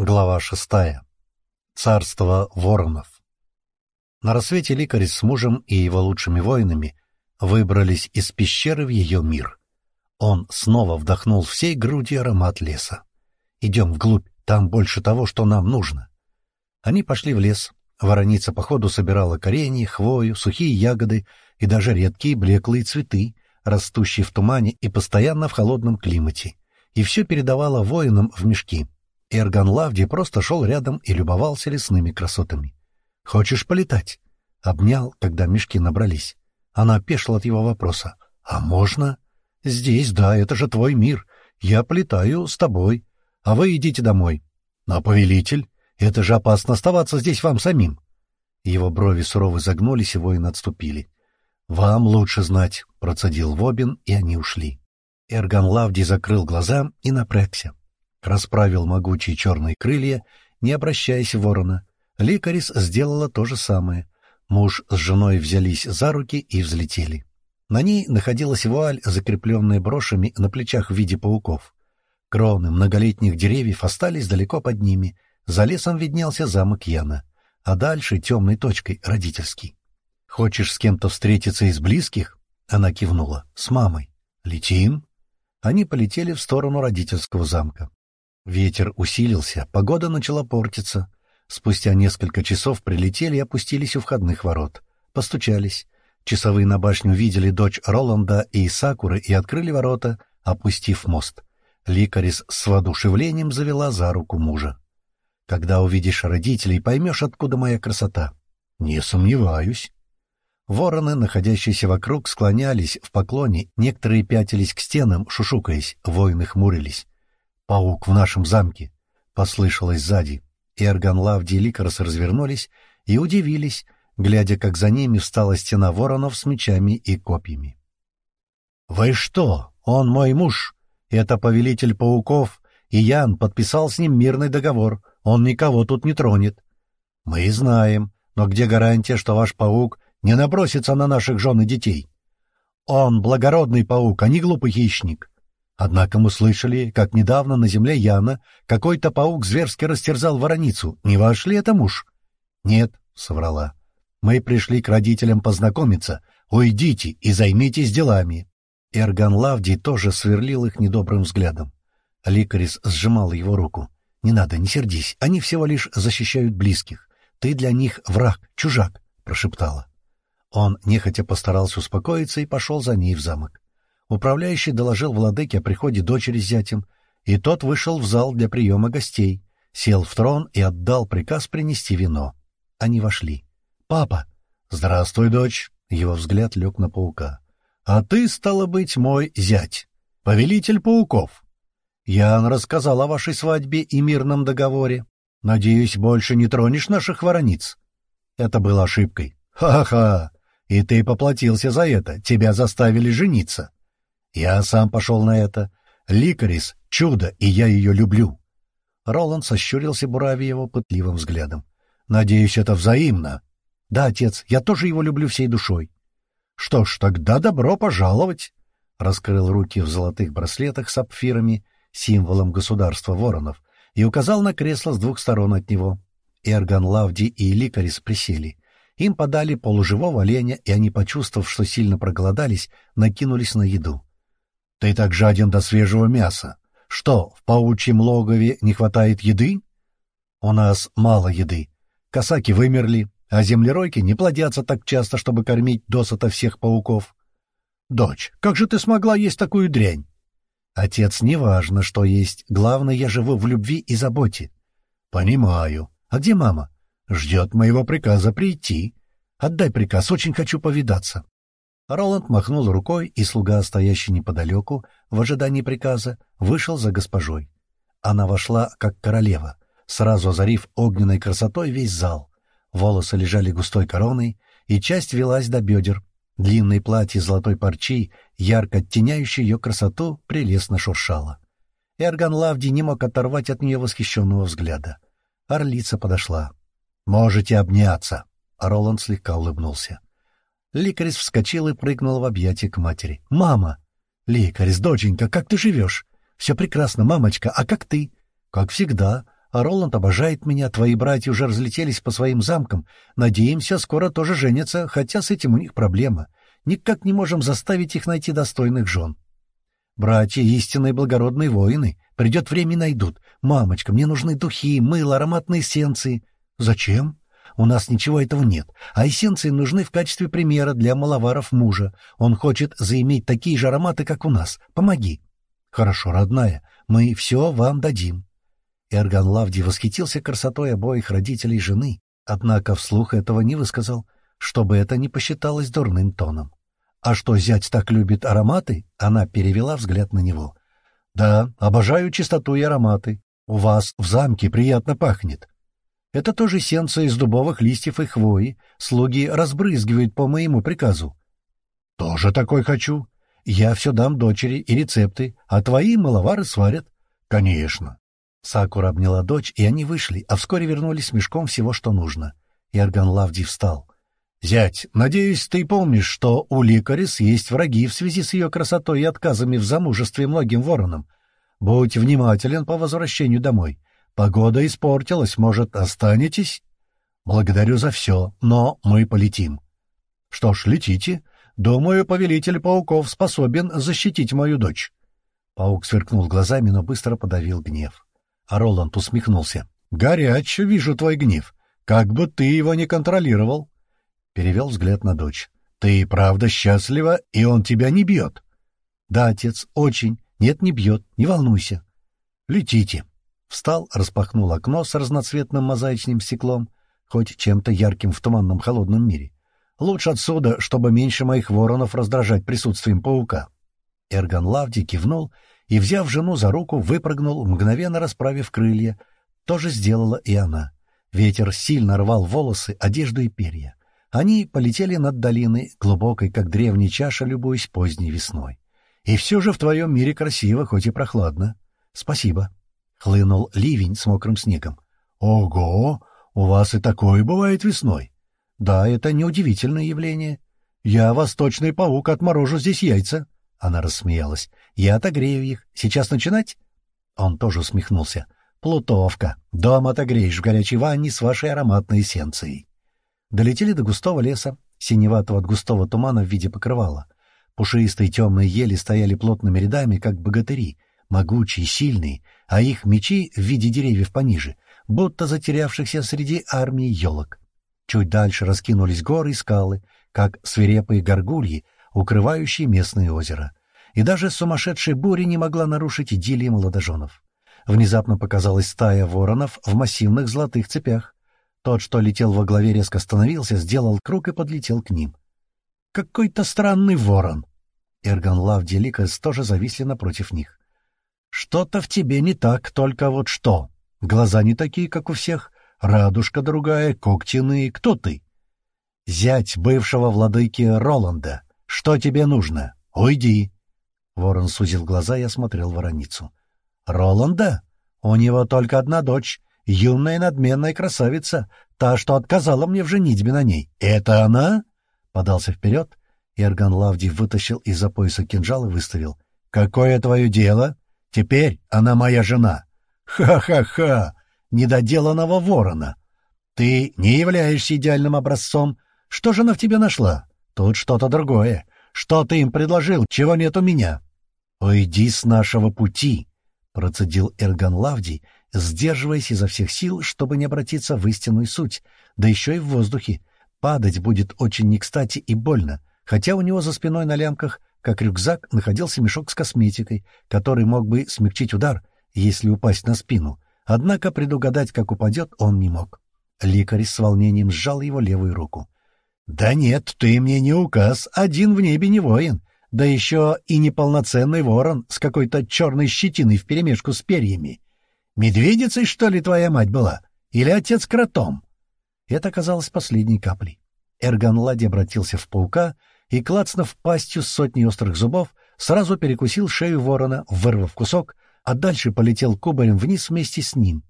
Глава шестая. Царство воронов. На рассвете Ликарис с мужем и его лучшими воинами выбрались из пещеры в ее мир. Он снова вдохнул всей грудью аромат леса. «Идем вглубь, там больше того, что нам нужно». Они пошли в лес. Вороница по ходу собирала коренья, хвою, сухие ягоды и даже редкие блеклые цветы, растущие в тумане и постоянно в холодном климате, и все передавала воинам в мешки. Эрган Лавди просто шел рядом и любовался лесными красотами. «Хочешь полетать?» Обнял, когда мешки набрались. Она опешила от его вопроса. «А можно?» «Здесь, да, это же твой мир. Я полетаю с тобой. А вы идите домой». «А повелитель? Это же опасно оставаться здесь вам самим». Его брови сурово загнулись, и воины отступили. «Вам лучше знать», — процедил Вобин, и они ушли. Эрган Лавди закрыл глаза и напрягся расправил могучие черные крылья, не обращаясь в ворона. Ликарис сделала то же самое. Муж с женой взялись за руки и взлетели. На ней находилась вуаль, закрепленная брошами на плечах в виде пауков. Кроны многолетних деревьев остались далеко под ними. За лесом виднелся замок Яна, а дальше темной точкой — родительский. «Хочешь с кем-то встретиться из близких?» Она кивнула. «С мамой». «Летим?» Они полетели в сторону родительского замка. Ветер усилился, погода начала портиться. Спустя несколько часов прилетели и опустились у входных ворот. Постучались. Часовые на башню видели дочь Роланда и Сакуры и открыли ворота, опустив мост. Ликарис с воодушевлением завела за руку мужа. «Когда увидишь родителей, поймешь, откуда моя красота». «Не сомневаюсь». Вороны, находящиеся вокруг, склонялись в поклоне, некоторые пятились к стенам, шушукаясь, воины хмурились. «Паук в нашем замке!» — послышалось сзади. Эрган, Лавди и развернулись и удивились, глядя, как за ними встала стена воронов с мечами и копьями. «Вы что? Он мой муж! Это повелитель пауков, и Ян подписал с ним мирный договор. Он никого тут не тронет. Мы знаем, но где гарантия, что ваш паук не набросится на наших жен и детей? Он благородный паук, а не глупый хищник. Однако мы слышали, как недавно на земле Яна какой-то паук зверски растерзал вороницу. Не ваш ли это муж? — Нет, — соврала. — Мы пришли к родителям познакомиться. Уйдите и займитесь делами. Эрган Лавди тоже сверлил их недобрым взглядом. Ликарис сжимал его руку. — Не надо, не сердись, они всего лишь защищают близких. Ты для них враг, чужак, — прошептала. Он нехотя постарался успокоиться и пошел за ней в замок. Управляющий доложил владыке о приходе дочери с зятем, и тот вышел в зал для приема гостей, сел в трон и отдал приказ принести вино. Они вошли. «Папа!» «Здравствуй, дочь!» Его взгляд лег на паука. «А ты, стало быть, мой зять, повелитель пауков. Ян рассказал о вашей свадьбе и мирном договоре. Надеюсь, больше не тронешь наших ворониц?» Это было ошибкой. «Ха-ха! И ты поплатился за это, тебя заставили жениться. Я сам пошел на это. Ликарис — чудо, и я ее люблю. Роланд сощурился, буравя его пытливым взглядом. «Надеюсь, это взаимно». «Да, отец, я тоже его люблю всей душой». «Что ж, тогда добро пожаловать!» Раскрыл руки в золотых браслетах с сапфирами, символом государства воронов, и указал на кресло с двух сторон от него. Эрган, Лавди и Ликарис присели. Им подали полуживого оленя, и они, почувствовав, что сильно проголодались, накинулись на еду. Ты так жаден до свежего мяса. Что, в паучьем логове не хватает еды? У нас мало еды. Косаки вымерли, а землеройки не плодятся так часто, чтобы кормить досыта всех пауков. Дочь, как же ты смогла есть такую дрянь? Отец, неважно, что есть. Главное, я живу в любви и заботе. Понимаю. А где мама? Ждет моего приказа прийти. Отдай приказ, очень хочу повидаться. Роланд махнул рукой, и слуга, стоящий неподалеку, в ожидании приказа, вышел за госпожой. Она вошла, как королева, сразу озарив огненной красотой весь зал. Волосы лежали густой короной, и часть велась до бедер. Длинное платье золотой парчи, ярко оттеняющее ее красоту, прелестно шуршало. Эрган Лавди не мог оторвать от нее восхищенного взгляда. Орлица подошла. «Можете обняться!» Роланд слегка улыбнулся. Ликарис вскочил и прыгнул в объятия к матери. «Мама!» «Ликарис, доченька, как ты живешь?» «Все прекрасно, мамочка, а как ты?» «Как всегда. А Роланд обожает меня, твои братья уже разлетелись по своим замкам. Надеемся, скоро тоже женятся, хотя с этим у них проблема. Никак не можем заставить их найти достойных жен. Братья — истинные благородные воины. Придет время и найдут. Мамочка, мне нужны духи, мыло, ароматные эссенции. Зачем? У нас ничего этого нет, а эссенции нужны в качестве примера для маловаров мужа. Он хочет заиметь такие же ароматы, как у нас. Помоги. Хорошо, родная, мы все вам дадим. Эрган Лавди восхитился красотой обоих родителей жены, однако вслух этого не высказал, чтобы это не посчиталось дурным тоном. «А что, зять так любит ароматы?» — она перевела взгляд на него. «Да, обожаю чистоту и ароматы. У вас в замке приятно пахнет. Это тоже сенца из дубовых листьев и хвои. Слуги разбрызгивают по моему приказу. Тоже такой хочу. Я все дам дочери и рецепты, а твои маловары сварят. Конечно. Сакура обняла дочь, и они вышли, а вскоре вернулись с мешком всего, что нужно. Ярган Лавди встал. «Зять, надеюсь, ты помнишь, что у Ликарис есть враги в связи с ее красотой и отказами в замужестве многим воронам. Будь внимателен по возвращению домой. Погода испортилась, может, останетесь? Благодарю за все, но мы полетим. Что ж, летите. Думаю, повелитель пауков способен защитить мою дочь. Паук сверкнул глазами, но быстро подавил гнев. А Роланд усмехнулся. Горячо вижу твой гнев. Как бы ты его не контролировал. Перевел взгляд на дочь. Ты правда счастлива, и он тебя не бьет? Да, отец, очень. Нет, не бьет, не волнуйся. Летите. Встал, распахнул окно с разноцветным мозаичным стеклом, хоть чем-то ярким в туманном холодном мире. Лучше отсюда, чтобы меньше моих воронов раздражать присутствием паука. Эрган Лавди кивнул и, взяв жену за руку, выпрыгнул, мгновенно расправив крылья. То же сделала и она. Ветер сильно рвал волосы, одежду и перья. Они полетели над долиной, глубокой, как древняя чаша, любуясь поздней весной. И все же в твоем мире красиво, хоть и прохладно. Спасибо. Хлынул ливень с мокрым снегом. «Ого! У вас и такое бывает весной!» «Да, это неудивительное явление. Я, восточный паук, отморожу здесь яйца!» Она рассмеялась. «Я отогрею их. Сейчас начинать?» Он тоже усмехнулся. «Плутовка. Дом отогреешь в горячей ванне с вашей ароматной эссенцией». Долетели до густого леса, синеватого от густого тумана в виде покрывала. Пушистые темные ели стояли плотными рядами, как богатыри, могучие, сильные, а их мечи в виде деревьев пониже, будто затерявшихся среди армии елок. Чуть дальше раскинулись горы и скалы, как свирепые горгульи, укрывающие местное озеро. И даже сумасшедшая буря не могла нарушить идиллии молодоженов. Внезапно показалась стая воронов в массивных золотых цепях. Тот, что летел во главе, резко остановился, сделал круг и подлетел к ним. «Какой-то странный ворон!» Эрган Лавди и Ликас тоже зависли напротив них. Что-то в тебе не так, только вот что. Глаза не такие, как у всех, радужка другая, когтяные. Кто ты? Зять бывшего владыки Роланда. Что тебе нужно? Уйди. Ворон сузил глаза и осмотрел вороницу. Роланда? У него только одна дочь, юная надменная красавица, та, что отказала мне в женитьбе на ней. Это она? Подался вперед. Эрган Лавди вытащил из-за пояса кинжал и выставил. «Какое твое дело?» Теперь она моя жена. Ха-ха-ха! Недоделанного ворона! Ты не являешься идеальным образцом. Что же она в тебе нашла? Тут что-то другое. Что ты им предложил, чего нет у меня? Уйди с нашего пути, — процедил Эрган Лавди, сдерживаясь изо всех сил, чтобы не обратиться в истинную суть, да еще и в воздухе. Падать будет очень не кстати и больно, хотя у него за спиной на лямках как рюкзак находился мешок с косметикой, который мог бы смягчить удар, если упасть на спину. Однако предугадать, как упадет, он не мог. Лекарь с волнением сжал его левую руку. «Да нет, ты мне не указ, один в небе не воин, да еще и неполноценный ворон с какой-то черной щетиной вперемешку с перьями. Медведицей, что ли, твоя мать была? Или отец кротом?» Это оказалось последней каплей. Эрган Лади обратился в паука, и, клацнув пастью с сотней острых зубов, сразу перекусил шею ворона, вырвав кусок, а дальше полетел кубарем вниз вместе с ним.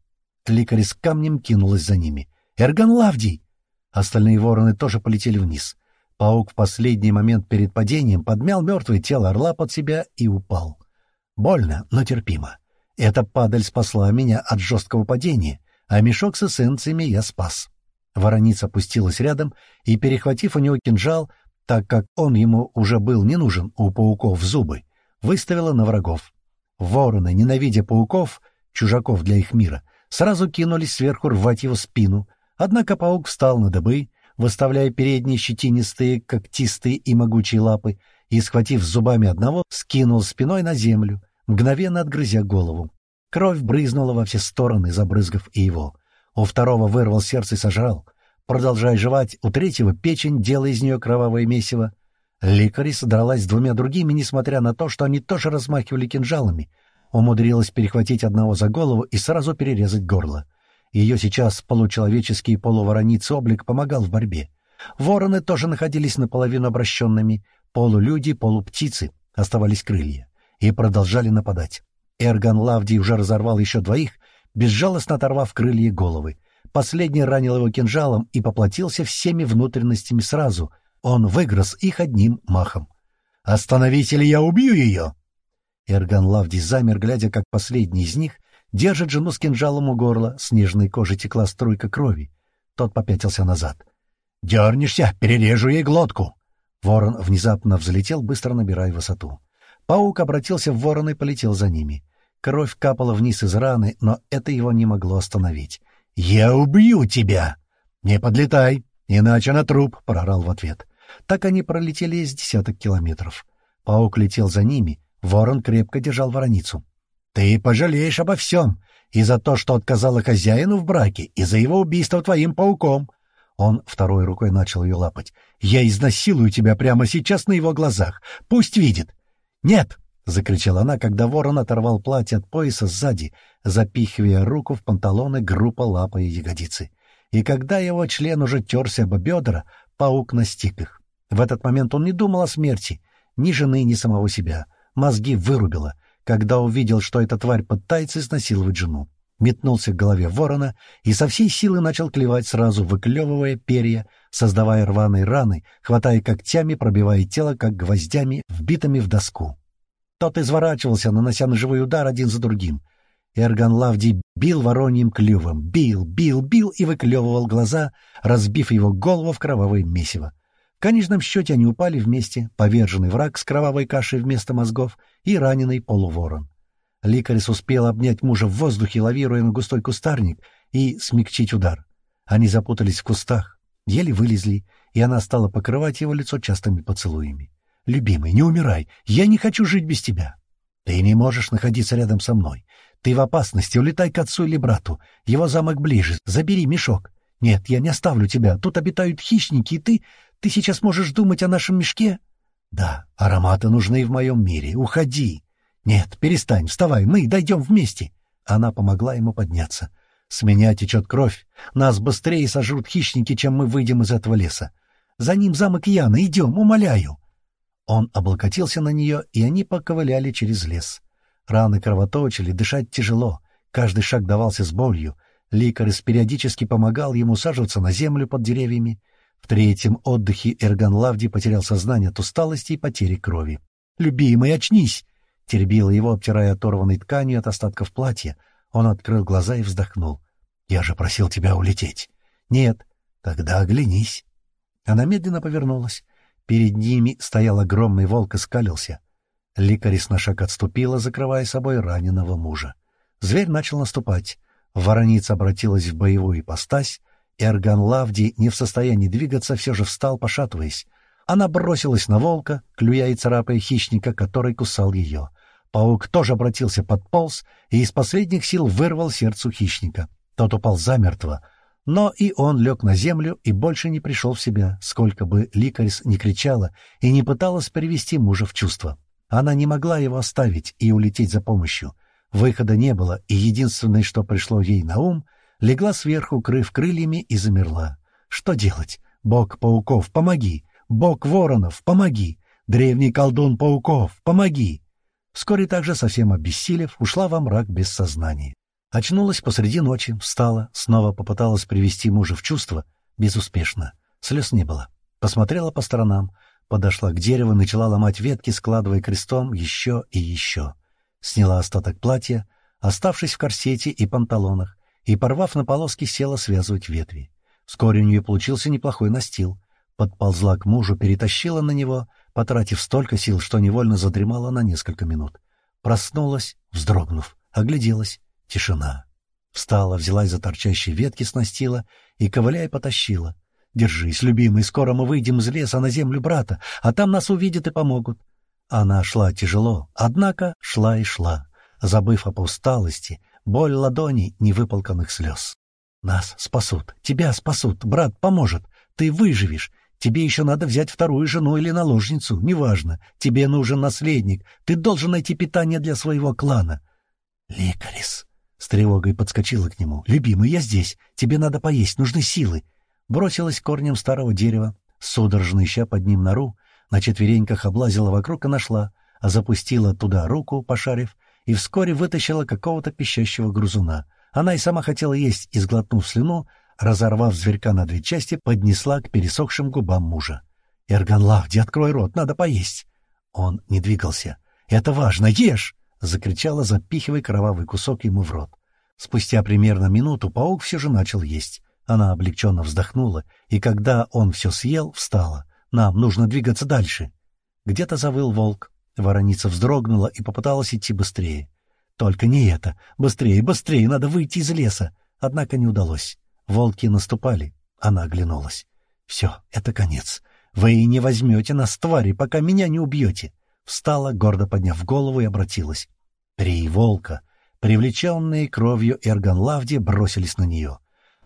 Ликарь с камнем кинулась за ними. «Эрган Лавдий!» Остальные вороны тоже полетели вниз. Паук в последний момент перед падением подмял мертвое тело орла под себя и упал. Больно, но терпимо. Эта падаль спасла меня от жесткого падения, а мешок с эссенциями я спас. Вороница опустилась рядом и, перехватив у него кинжал, так как он ему уже был не нужен у пауков зубы, выставила на врагов. Вороны, ненавидя пауков, чужаков для их мира, сразу кинулись сверху рвать его спину, однако паук встал на дыбы, выставляя передние щетинистые, когтистые и могучие лапы, и, схватив зубами одного, скинул спиной на землю, мгновенно отгрызя голову. Кровь брызнула во все стороны, забрызгав и его. У второго вырвал сердце и сожрал. Продолжая жевать, у третьего печень, делая из нее кровавое месиво. Ликари содралась с двумя другими, несмотря на то, что они тоже размахивали кинжалами. Умудрилась перехватить одного за голову и сразу перерезать горло. Ее сейчас получеловеческий полуворониц облик помогал в борьбе. Вороны тоже находились наполовину обращенными, полулюди, полуптицы, оставались крылья, и продолжали нападать. Эрган Лавди уже разорвал еще двоих, безжалостно оторвав крылья и головы. Последний ранил его кинжалом и поплатился всеми внутренностями сразу. Он выгрыз их одним махом. «Остановите или я убью ее!» Эрган Лавди замер, глядя, как последний из них держит жену с кинжалом у горла, с нежной кожи текла струйка крови. Тот попятился назад. «Дернешься, перережу ей глотку!» Ворон внезапно взлетел, быстро набирая высоту. Паук обратился в ворона и полетел за ними. Кровь капала вниз из раны, но это его не могло остановить. «Я убью тебя!» «Не подлетай, иначе на труп!» — прорал в ответ. Так они пролетели из десяток километров. Паук летел за ними, ворон крепко держал вороницу. «Ты пожалеешь обо всем, и за то, что отказала хозяину в браке, и за его убийство твоим пауком!» Он второй рукой начал ее лапать. «Я изнасилую тебя прямо сейчас на его глазах. Пусть видит!» «Нет!» — закричала она, когда ворон оторвал платье от пояса сзади, запихивая руку в панталоны, группа лапа и ягодицы. И когда его член уже терся об бедра, паук настиг их. В этот момент он не думал о смерти, ни жены, ни самого себя. Мозги вырубило, когда увидел, что эта тварь пытается изнасиловать жену. Метнулся к голове ворона и со всей силы начал клевать сразу, выклевывая перья, создавая рваные раны, хватая когтями, пробивая тело, как гвоздями, вбитыми в доску. Тот изворачивался, нанося ножевой удар один за другим. Эрган Лавди бил вороньим клювом, бил, бил, бил и выклевывал глаза, разбив его голову в кровавое месиво. В конечном счете они упали вместе, поверженный враг с кровавой кашей вместо мозгов и раненый полуворон. Ликарис успел обнять мужа в воздухе, лавируя на густой кустарник, и смягчить удар. Они запутались в кустах, еле вылезли, и она стала покрывать его лицо частыми поцелуями. «Любимый, не умирай! Я не хочу жить без тебя!» «Ты не можешь находиться рядом со мной. Ты в опасности, улетай к отцу или брату. Его замок ближе, забери мешок. Нет, я не оставлю тебя. Тут обитают хищники, и ты... Ты сейчас можешь думать о нашем мешке?» «Да, ароматы нужны в моем мире. Уходи!» «Нет, перестань, вставай, мы дойдем вместе!» Она помогла ему подняться. С меня течет кровь. Нас быстрее сожрут хищники, чем мы выйдем из этого леса. За ним замок Яна. Идем, умоляю. Он облокотился на нее, и они поковыляли через лес. Раны кровоточили, дышать тяжело. Каждый шаг давался с болью. Ликарис периодически помогал ему саживаться на землю под деревьями. В третьем отдыхе Эрган Лавди потерял сознание от усталости и потери крови. «Любимый, очнись!» — теребила его, обтирая оторванной тканью от остатков платья. Он открыл глаза и вздохнул. «Я же просил тебя улететь». «Нет». «Тогда оглянись». Она медленно повернулась. Перед ними стоял огромный волк и скалился. Ликарис на шаг отступила, закрывая собой раненого мужа. Зверь начал наступать. Вороница обратилась в боевую ипостась, и Арган Лавди, не в состоянии двигаться, все же встал, пошатываясь. Она бросилась на волка, клюя и царапая хищника, который кусал ее. Паук тоже обратился под полз и из последних сил вырвал сердцу хищника. Тот упал замертво, но и он лег на землю и больше не пришел в себя, сколько бы Ликарис не кричала и не пыталась привести мужа в чувство. Она не могла его оставить и улететь за помощью. Выхода не было, и единственное, что пришло ей на ум, легла сверху, крыв крыльями, и замерла. Что делать? Бог пауков, помоги! Бог воронов, помоги! Древний колдун пауков, помоги! Вскоре также, совсем обессилев, ушла во мрак без сознания. Очнулась посреди ночи, встала, снова попыталась привести мужа в чувство. Безуспешно. Слез не было. Посмотрела по сторонам, подошла к дереву, начала ломать ветки, складывая крестом еще и еще. Сняла остаток платья, оставшись в корсете и панталонах, и, порвав на полоски, села связывать ветви. Вскоре у нее получился неплохой настил. Подползла к мужу, перетащила на него, потратив столько сил, что невольно задремала на несколько минут. Проснулась, вздрогнув, огляделась. Тишина. Встала, взялась за торчащие ветки с настила и, ковыляя, потащила. «Держись, любимый, скоро мы выйдем из леса на землю брата, а там нас увидят и помогут». Она шла тяжело, однако шла и шла, забыв об усталости, боль ладоней, невыполканных слез. «Нас спасут, тебя спасут, брат поможет, ты выживешь, Тебе еще надо взять вторую жену или наложницу, неважно. Тебе нужен наследник. Ты должен найти питание для своего клана. Ликарис с тревогой подскочила к нему. «Любимый, я здесь. Тебе надо поесть, нужны силы». Бросилась корнем старого дерева, судорожно ища под ним нору, на четвереньках облазила вокруг и нашла, а запустила туда руку, пошарив, и вскоре вытащила какого-то пищащего грузуна. Она и сама хотела есть, и, сглотнув слюну, разорвав зверька на две части, поднесла к пересохшим губам мужа. «Эрган Лавди, открой рот, надо поесть!» Он не двигался. «Это важно, ешь!» — закричала, запихивая кровавый кусок ему в рот. Спустя примерно минуту паук все же начал есть. Она облегченно вздохнула, и когда он все съел, встала. «Нам нужно двигаться дальше!» Где-то завыл волк. Вороница вздрогнула и попыталась идти быстрее. «Только не это! Быстрее, быстрее! Надо выйти из леса!» Однако не удалось. Волки наступали. Она оглянулась. «Все, это конец. Вы не возьмете нас, твари, пока меня не убьете!» Встала, гордо подняв голову, и обратилась. Три волка, привлеченные кровью Эрганлавди, бросились на нее.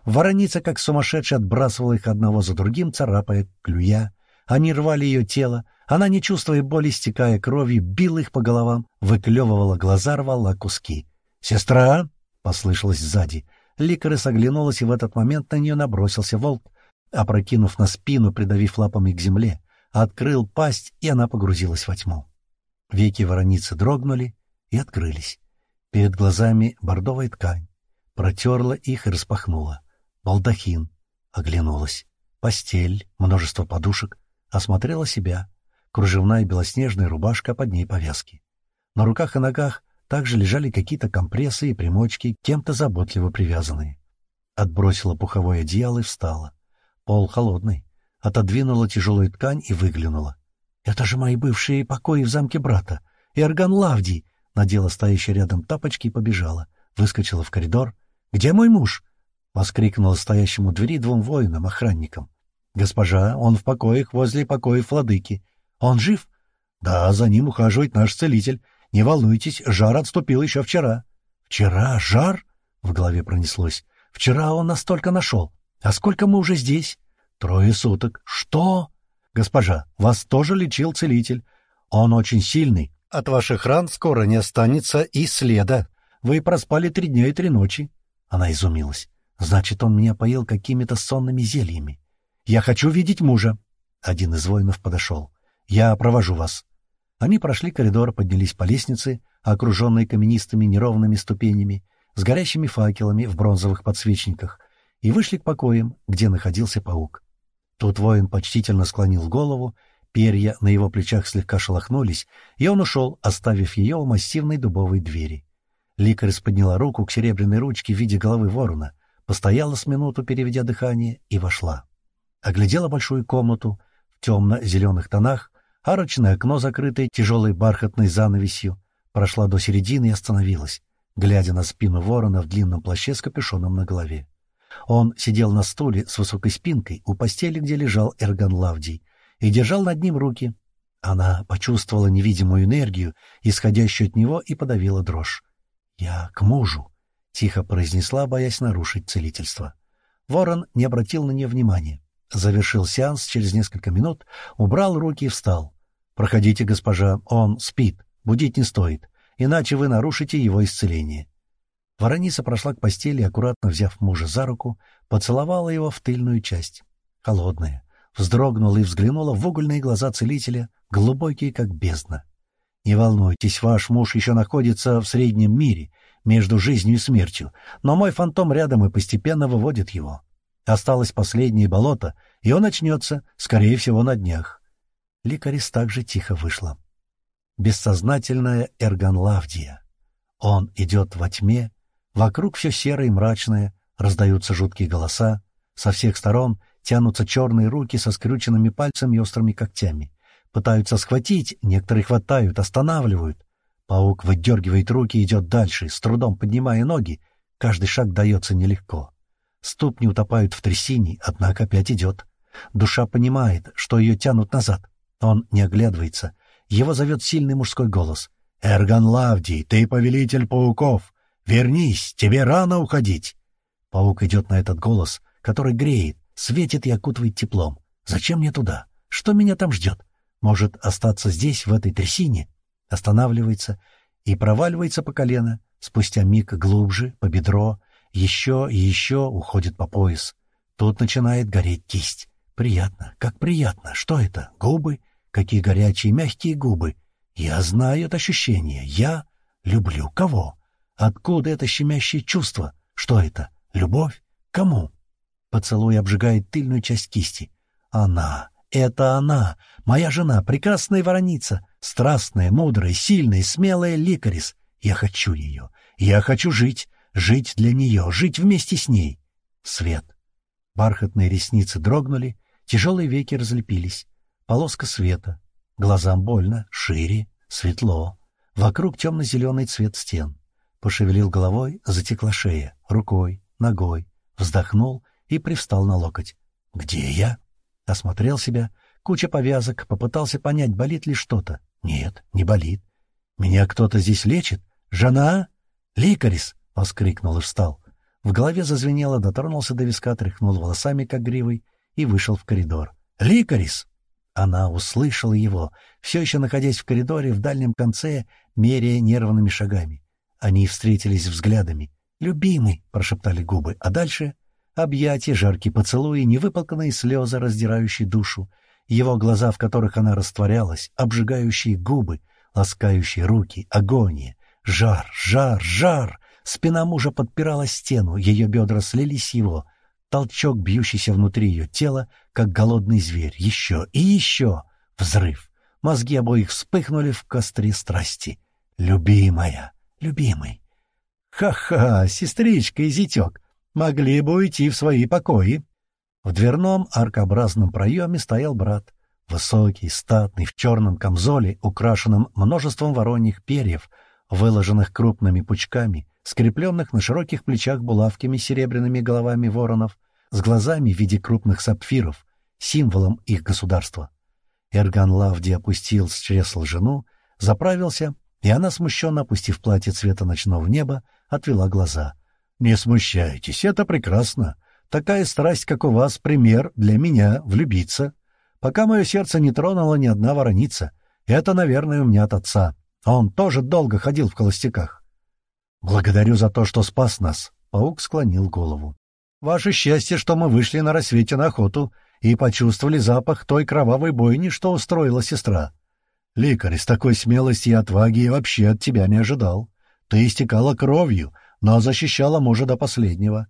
Вороница, как сумасшедшая, отбрасывала их одного за другим, царапая, клюя. Они рвали ее тело. Она, не чувствуя боли, стекая кровью, била их по головам, выклевывала глаза, рвала куски. «Сестра!» — послышалось сзади. Ликарес оглянулась, и в этот момент на нее набросился волк, опрокинув на спину, придавив лапами к земле, открыл пасть, и она погрузилась во тьму. Веки вороницы дрогнули и открылись. Перед глазами бордовая ткань. Протерла их и распахнула. Балдахин. Оглянулась. Постель, множество подушек. Осмотрела себя. Кружевная белоснежная рубашка, под ней повязки. На руках и ногах также лежали какие-то компрессы и примочки, кем-то заботливо привязанные. Отбросила пуховое одеяло и встала. Пол холодный. Отодвинула тяжелую ткань и выглянула. «Это же мои бывшие покои в замке брата. Иорган Лавдий!» Надела стоящие рядом тапочки и побежала. Выскочила в коридор. «Где мой муж?» — воскликнула стоящему у двери двум воинам, охранникам. «Госпожа, он в покоях возле покоев владыки. Он жив?» «Да, за ним ухаживает наш целитель. Не волнуйтесь, жар отступил еще вчера. Вчера жар? В голове пронеслось. Вчера он нас только нашел. А сколько мы уже здесь? Трое суток. Что? Госпожа, вас тоже лечил целитель. Он очень сильный. От ваших ран скоро не останется и следа. Вы проспали три дня и три ночи. Она изумилась. Значит, он меня поил какими-то сонными зельями. Я хочу видеть мужа. Один из воинов подошел. Я провожу вас. Они прошли коридор, поднялись по лестнице, окруженной каменистыми неровными ступенями, с горящими факелами в бронзовых подсвечниках, и вышли к покоям, где находился паук. Тут воин почтительно склонил голову, перья на его плечах слегка шелохнулись, и он ушел, оставив ее у массивной дубовой двери. Ликарь подняла руку к серебряной ручке в виде головы ворона, постояла с минуту, переведя дыхание, и вошла. Оглядела большую комнату в темно-зеленых тонах, Арочное окно, закрытое тяжелой бархатной занавесью, прошла до середины и остановилась, глядя на спину ворона в длинном плаще с капюшоном на голове. Он сидел на стуле с высокой спинкой у постели, где лежал Эрган Лавдий, и держал над ним руки. Она почувствовала невидимую энергию, исходящую от него, и подавила дрожь. «Я к мужу», — тихо произнесла, боясь нарушить целительство. Ворон не обратил на нее внимания. Завершил сеанс через несколько минут, убрал руки и встал. «Проходите, госпожа, он спит, будить не стоит, иначе вы нарушите его исцеление». Вороница прошла к постели, аккуратно взяв мужа за руку, поцеловала его в тыльную часть. Холодная, вздрогнула и взглянула в угольные глаза целителя, глубокие, как бездна. «Не волнуйтесь, ваш муж еще находится в среднем мире, между жизнью и смертью, но мой фантом рядом и постепенно выводит его. Осталось последнее болото, и он очнется, скорее всего, на днях. Ликарис также тихо вышла. Бессознательная Эрганлавдия. Он идет во тьме, вокруг все серое и мрачное, раздаются жуткие голоса, со всех сторон тянутся черные руки со скрюченными пальцами и острыми когтями. Пытаются схватить, некоторые хватают, останавливают. Паук выдергивает руки и идет дальше, с трудом поднимая ноги. Каждый шаг дается нелегко. Ступни утопают в трясине, однако опять идет. Душа понимает, что ее тянут назад. Он не оглядывается. Его зовет сильный мужской голос. «Эрган Лавди, ты повелитель пауков! Вернись, тебе рано уходить!» Паук идет на этот голос, который греет, светит и окутывает теплом. «Зачем мне туда? Что меня там ждет? Может, остаться здесь, в этой трясине? Останавливается и проваливается по колено, спустя миг глубже, по бедро, еще и еще уходит по пояс. Тут начинает гореть кисть. Приятно, как приятно. Что это? Губы? Какие горячие, мягкие губы. Я знаю это ощущение. Я люблю кого? Откуда это щемящее чувство? Что это? Любовь? Кому? Поцелуй обжигает тыльную часть кисти. Она, это она, моя жена, прекрасная вороница, страстная, мудрая, сильная, смелая ликарис. Я хочу ее. Я хочу жить, жить для нее, жить вместе с ней. Свет. Бархатные ресницы дрогнули, тяжелые веки разлепились. Полоска света. Глазам больно, шире, светло. Вокруг темно-зеленый цвет стен. Пошевелил головой, затекла шея, рукой, ногой. Вздохнул и привстал на локоть. «Где я?» Осмотрел себя, куча повязок, попытался понять, болит ли что-то. Нет, не болит. Меня кто-то здесь лечит? Жена? Ликарис! — воскликнул и встал. В голове зазвенело, дотронулся до виска, тряхнул волосами, как гривой, и вышел в коридор. «Ликарис!» Она услышала его, все еще находясь в коридоре в дальнем конце, меряя нервными шагами. Они встретились взглядами. «Любимый!» — прошептали губы, а дальше Объятия, жаркие поцелуи, невыплаканные слезы, раздирающие душу, его глаза, в которых она растворялась, обжигающие губы, ласкающие руки, агония, жар, жар, жар. Спина мужа подпирала стену, ее бедра слились его, толчок, бьющийся внутри ее тела, как голодный зверь, еще и еще. Взрыв. Мозги обоих вспыхнули в костре страсти. «Любимая! Любимый!» «Ха-ха! Сестричка и зятек! могли бы уйти в свои покои. В дверном аркообразном проеме стоял брат, высокий, статный, в черном камзоле, украшенном множеством вороньих перьев, выложенных крупными пучками, скрепленных на широких плечах булавками серебряными головами воронов, с глазами в виде крупных сапфиров, символом их государства. Эрган Лавди опустил с чресла жену, заправился, и она, смущенно опустив платье цвета ночного неба, отвела глаза — «Не смущайтесь, это прекрасно. Такая страсть, как у вас, пример для меня влюбиться. Пока мое сердце не тронуло ни одна вороница. Это, наверное, у меня от отца. Он тоже долго ходил в холостяках». «Благодарю за то, что спас нас», — паук склонил голову. «Ваше счастье, что мы вышли на рассвете на охоту и почувствовали запах той кровавой бойни, что устроила сестра. Ликарь, с такой смелости и отваги я вообще от тебя не ожидал. Ты истекала кровью, но защищала мужа до последнего.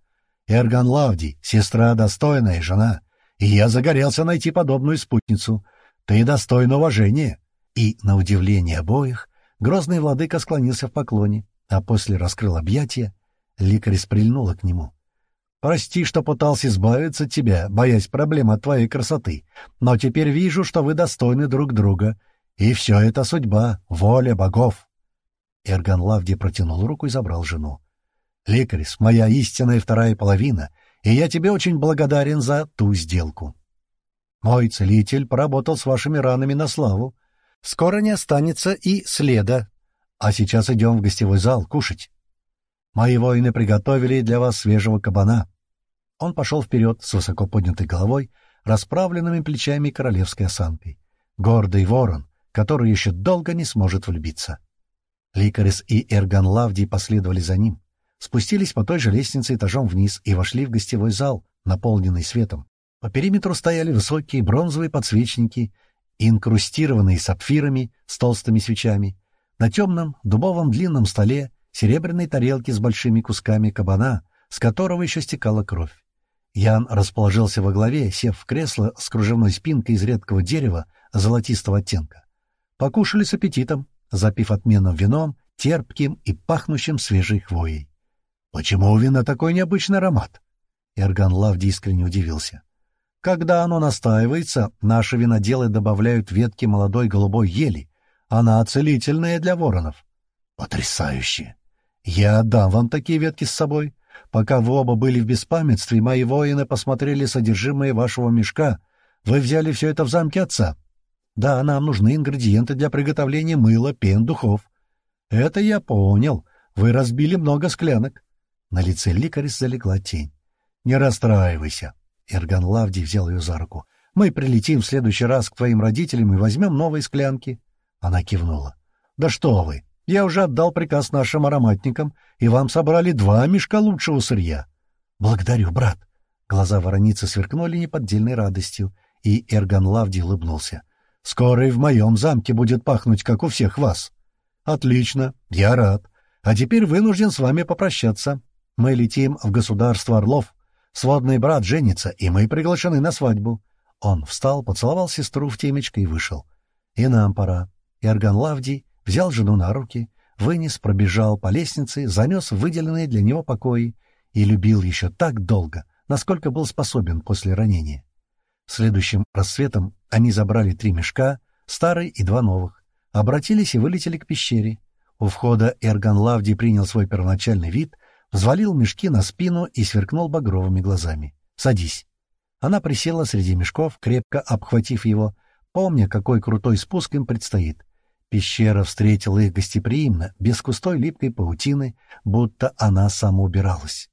Эрган Лавди, сестра достойная жена, и я загорелся найти подобную спутницу. Ты достоин уважения. И, на удивление обоих, грозный владыка склонился в поклоне, а после раскрыл объятия. Ликарис прильнула к нему. «Прости, что пытался избавиться от тебя, боясь проблем от твоей красоты, но теперь вижу, что вы достойны друг друга, и все это судьба, воля богов». Эрган Лавди протянул руку и забрал жену. Лекарис, моя истинная вторая половина, и я тебе очень благодарен за ту сделку. Мой целитель поработал с вашими ранами на славу. Скоро не останется и следа. А сейчас идем в гостевой зал кушать. Мои воины приготовили для вас свежего кабана. Он пошел вперед с высоко поднятой головой, расправленными плечами королевской осанкой. Гордый ворон, который еще долго не сможет влюбиться. Ликарис и Эрган Лавди последовали за ним спустились по той же лестнице этажом вниз и вошли в гостевой зал, наполненный светом. По периметру стояли высокие бронзовые подсвечники, инкрустированные сапфирами с толстыми свечами. На темном дубовом длинном столе серебряные тарелки с большими кусками кабана, с которого еще стекала кровь. Ян расположился во главе, сев в кресло с кружевной спинкой из редкого дерева золотистого оттенка. Покушали с аппетитом, запив отменным вином, терпким и пахнущим свежей хвоей. «Почему у вина такой необычный аромат?» Эрган Лавди искренне удивился. «Когда оно настаивается, наши виноделы добавляют ветки молодой голубой ели. Она целительная для воронов». «Потрясающе! Я отдам вам такие ветки с собой. Пока вы оба были в беспамятстве, мои воины посмотрели содержимое вашего мешка. Вы взяли все это в замке отца. Да, нам нужны ингредиенты для приготовления мыла, пен, духов. Это я понял. Вы разбили много склянок. На лице Ликарис залегла тень. Не расстраивайся. Эрган Лавди взял ее за руку. Мы прилетим в следующий раз к твоим родителям и возьмем новые склянки. Она кивнула. Да что вы! Я уже отдал приказ нашим ароматникам, и вам собрали два мешка лучшего сырья. Благодарю, брат. Глаза вороницы сверкнули неподдельной радостью, и Эрган Лавди улыбнулся. Скоро и в моем замке будет пахнуть, как у всех вас. Отлично, я рад. А теперь вынужден с вами попрощаться. Мы летим в государство Орлов. Сводный брат женится, и мы приглашены на свадьбу. Он встал, поцеловал сестру в темечко и вышел. И нам пора. Эрган Лавди взял жену на руки, вынес, пробежал по лестнице, занес выделенные для него покои и любил еще так долго, насколько был способен после ранения. Следующим рассветом они забрали три мешка, старый и два новых, обратились и вылетели к пещере. У входа Эрган Лавди принял свой первоначальный вид, взвалил мешки на спину и сверкнул багровыми глазами. «Садись». Она присела среди мешков, крепко обхватив его, помня, какой крутой спуск им предстоит. Пещера встретила их гостеприимно, без густой липкой паутины, будто она самоубиралась.